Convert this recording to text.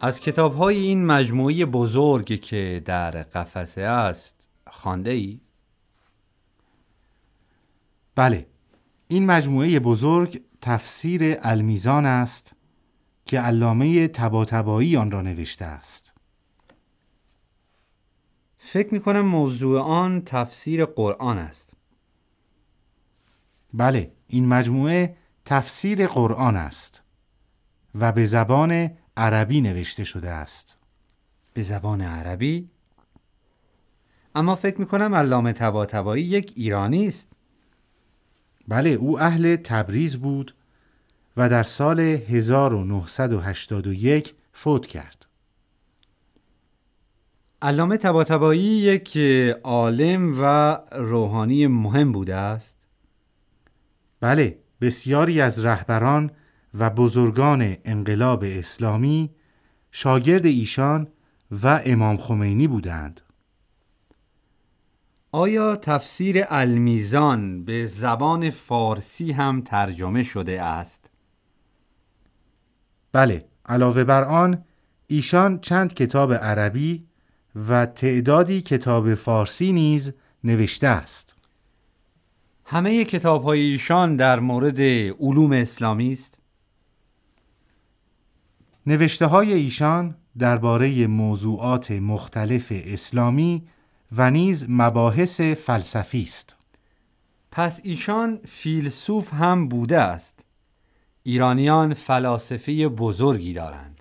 از کتاب های این مجموعه بزرگ که در قفسه است خانده ای؟ بله. این مجموعه بزرگ تفسیر المیزان است که علامه تباتبایی آن را نوشته است. فکر می کنم موضوع آن تفسیر قرآن است. بله این مجموعه تفسیر قرآن است و به زبان عربی نوشته شده است. به زبان عربی؟ اما فکر می کنم علامه تباتبایی یک ایرانی است. بله او اهل تبریز بود و در سال 1981 فوت کرد. علامه تباتبایی یک عالم و روحانی مهم بوده است؟ بله بسیاری از رهبران و بزرگان انقلاب اسلامی شاگرد ایشان و امام خمینی بودند آیا تفسیر المیزان به زبان فارسی هم ترجمه شده است؟ بله علاوه بر آن ایشان چند کتاب عربی و تعدادی کتاب فارسی نیز نوشته است همه کتاب های ایشان در مورد علوم اسلامی است؟ نوشته های ایشان درباره موضوعات مختلف اسلامی و نیز مباحث فلسفی است. پس ایشان فیلسوف هم بوده است. ایرانیان فلاسفه بزرگی دارند.